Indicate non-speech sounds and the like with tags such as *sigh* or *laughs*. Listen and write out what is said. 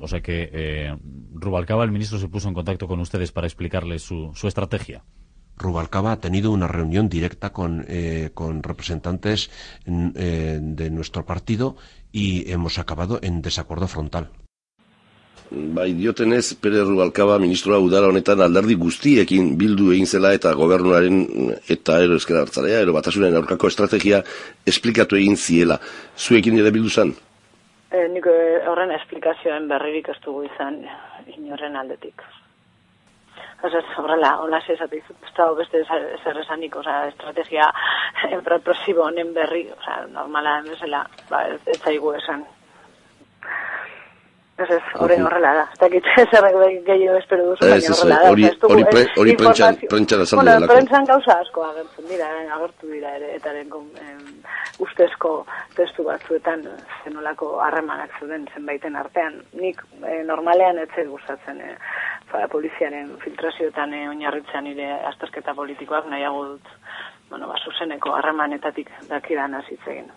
o sea que eh, Rubalcaba, el ministro, se puso en contacto con ustedes para explicarles su, su estrategia. Rubalcaba ha tenido una reunión directa con, eh, con representantes eh, de nuestro partido y hemos acabado en desacuerdo frontal. Bai, diotenez, Pere Rubalcaba ministroa udara honetan aldardi guztiekin bildu egin zela eta gobernuaren eta ero ezkera hartzarea, ero batasunen aurkako estrategia esplikatu egin ziela. Zuekin ere bildu zan? E, nik eh, horren esplikazioen berririk ez dugu izan inorren aldetik. Osa, horrela, hola izut, ez dago beste zer esanik, oza, estrategia *laughs* enprotprosibo honen berri, oza, normala emezela, ba, ez, ez zaigu esan. Ez ez, hori horrela da. Ez dakit *laughs* zerrek gehiago espero duzu, baina horrela da. Hori, hori, hori prentxan, prentxan esan bueno, delako. Prentxan gauza asko agertzen dira, eh, agertu dira ere, eta den ustezko testu batzuetan zenolako harremanak zuden zenbaiten artean. Nik eh, normalean ez zait gustatzen eh, poliziaren filtrazioetan eh, oinarritzen nire azterketa politikoak nahiago dut bueno, ba, zuzeneko harremanetatik dakidan azitzegin.